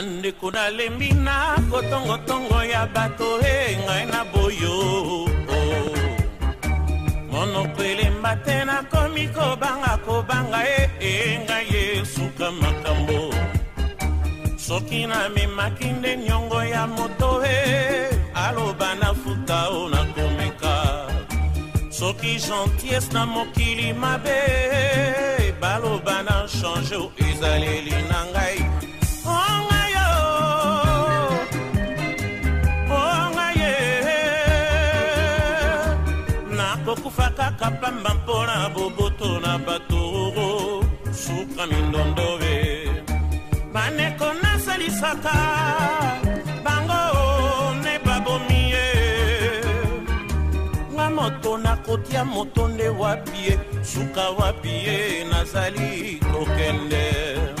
bandeko nalembi na kotongotongo ya bato e ngai na boyo monoko elemba te nakomi kobanga kobanga e e ngai esuka makambo soki namemaki nde niongo ya moto e aloba nafuta o nakomeka soki gentiese na mokili mabe baloba na change o ezaleli na ngai mpona boboto na batoro suka mindondo be baneko nasalisaka bango ne babomi ye nga moto nakotia moto nde wapi ye suka wapi ye nazali kokende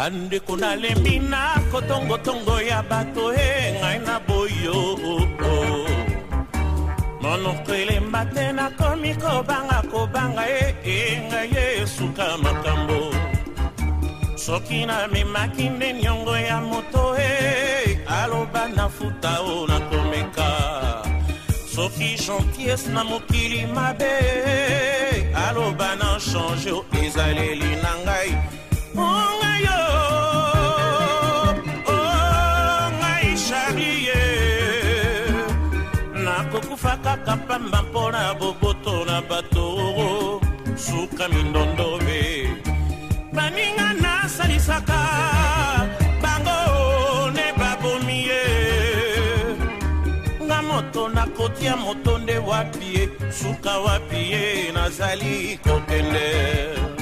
bandeko nalembi na kotongotongo ya bato e ngai na boyo oh, oh. monoko elemba te nakomi kobanga kobanga e e ngai esuka makambo soki namemaki nde niongo ya moto e aloba nafuta o nakomeka soki genties na mokili mabe aloba na change o ezaleli na ngai ezalaka pamba mpona boboto na bato suka mindondobe baninga nasalisaka bango ne babomi ye nga moto nakotia moto nde wapi ye suka wapi ye nazali kokende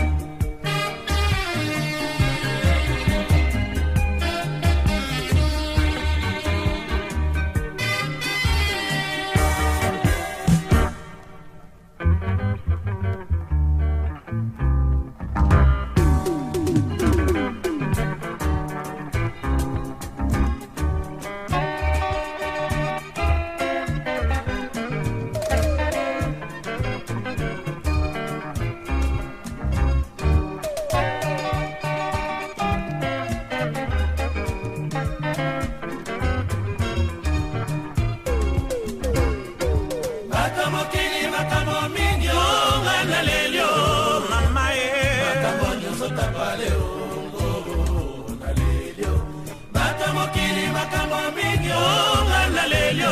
makambo mingi ongana oh, lelio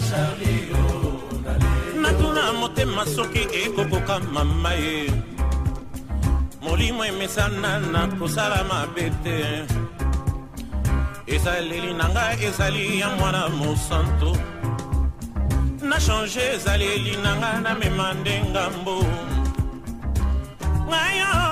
charlie oh, natuna motema soki ekokoka mama ye molimo emesana na kosala mabe te ezaleli na ngai ezali ya mwana mosantu na change ezaleli na ngai namema nde ngambo ngayo oh,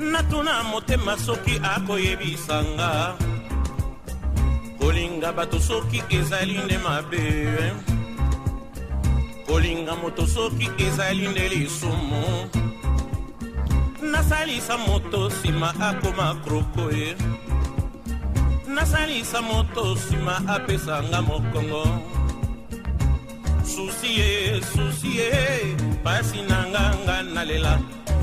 natuna motema soki akoyebisanga kolinga bato soki ezali nde mabe eh. kolinga moto soki ezali nde lisumu nasalisa moto nsima akoma kroko ye eh. nasalisa moto nsima apesanga mokongo susi ye susi ye pasi na nganga nalela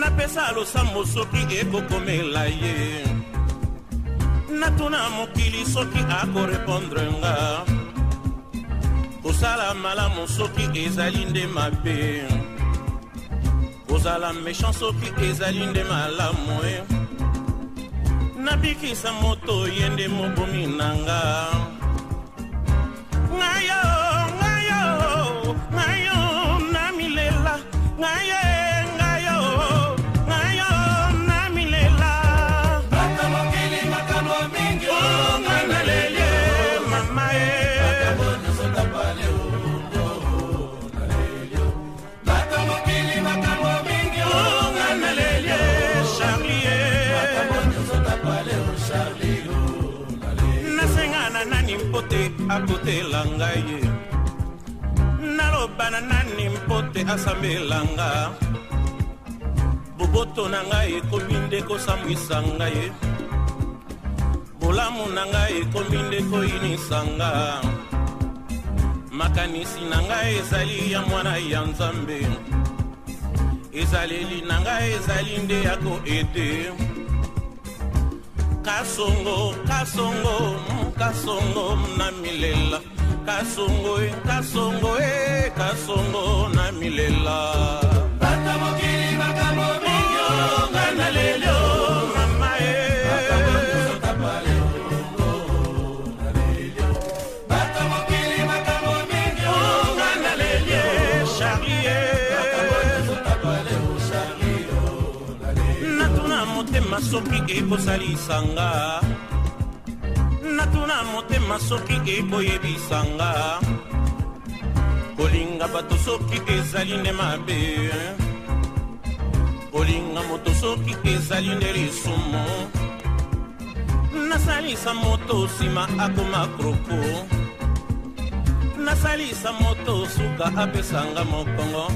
napesa losambo soki ekokomela ye natuna mokili soki akorepondre nga kosala malamu soki ezali nde mabe kozala méchant soki ezali nde malamu e nabikisa moto ye nde mobomi na nga nani mpote akotela ngai ye naloba na nani mpote asambelanga boboto na ngai ekomi nde kosambwisa ngai ye bolamu na ngai ekomi nde koyinisanga makanisi na ngai ezali ya mwana ya nzambe ezaleli na ngai ezali nde ya koede kasongo kasongo mm. kasongo na milela kasongo e, kasongo e kasongo na milela bata mokili makambo mingi olonga na lelo mama e natuna e. motema soki ekosalisanga natuna motema soki ekoyebisanga kolinga bato soki ezali nde mabe eh. kolinga moto soki ezali nde lisumu nasalisa moto nsima akoma kroko nasalisa moto suka apesanga mokongo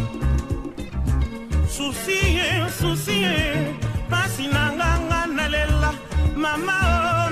susi ye susi ye pasi na nganga nalela mama o